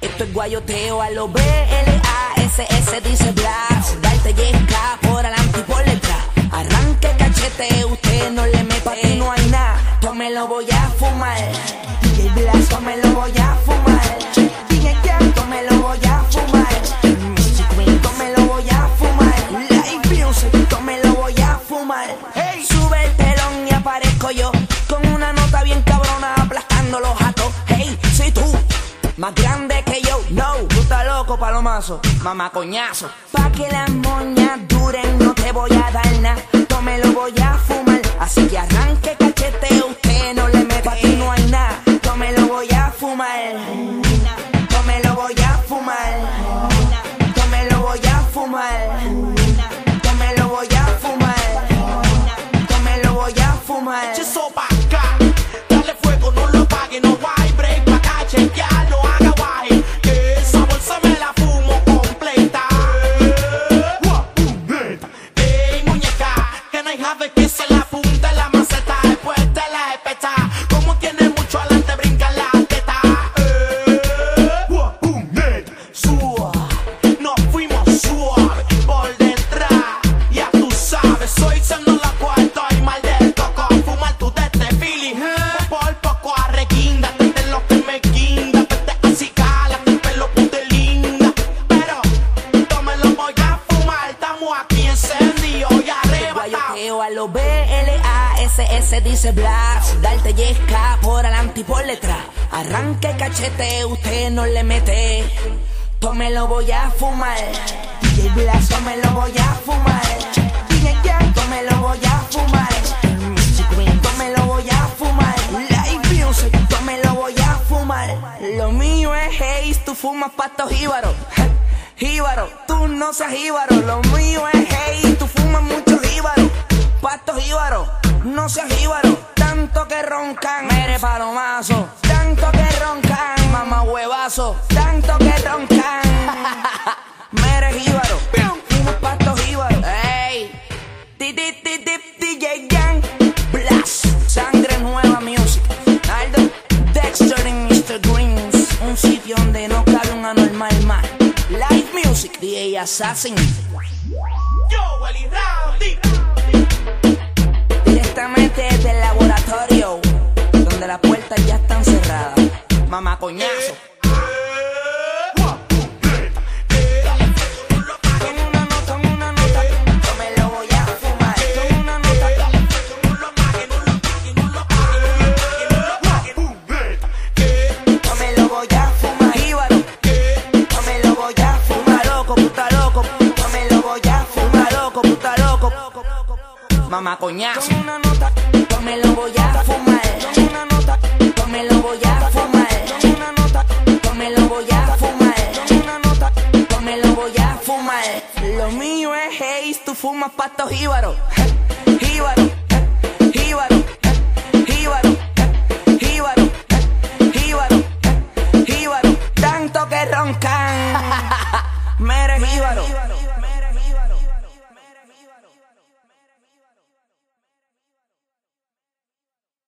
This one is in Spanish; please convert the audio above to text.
Esto es guayoteo a los B-L-A-S-S dice Blas. Darte yesca por adelante y por detrás. Arranque cachete, usted no le mete. Pa' no hay nada, yo lo voy a fumar. Grande que yo, no, tú estás loco, palomazo, mamá coñazo. Pa' que las moñas duren, no te voy a dar nada, yo me lo voy a fumar. Así que arranque B-L-A-S-S dice Blas. Darte yesca por adelante y por detrás. Arranque cachete, usted no le mete. Yo me lo voy a fumar. DJ lo voy a fumar. DJ Jack, yo me lo voy a fumar. Music Queen, yo me lo voy a fumar. Live music, yo me lo voy a fumar. Lo mío es haze, tú fumas pasto jíbaro. Jíbaro, tú no seas jíbaro. Lo mío es haze, tú fumas mucho jíbaro. Seas jíbaro. Tanto que roncan, mere palomazo. Tanto que roncan, mamá huevazo. Tanto que roncan, mere jíbaro. Fumas pasto jíbaro. Ey, ti ti ti ti DJ Gang, Blast, sangre nueva music. Aldo, Dexter y Mr. Greens, un sitio donde no cabe un anormal más. Live music, DJ Assassin. Yo, Willy Rowdy. Puta loco. Mamá coñazo. Con una nota, me lo voy a fumar. Con una nota, Lo mío es haze, tú fumas pasto jíbaro. Jíbaro, jíbaro, jíbaro, jíbaro, jíbaro, jíbaro. Tanto que roncan. Mere jíbaro.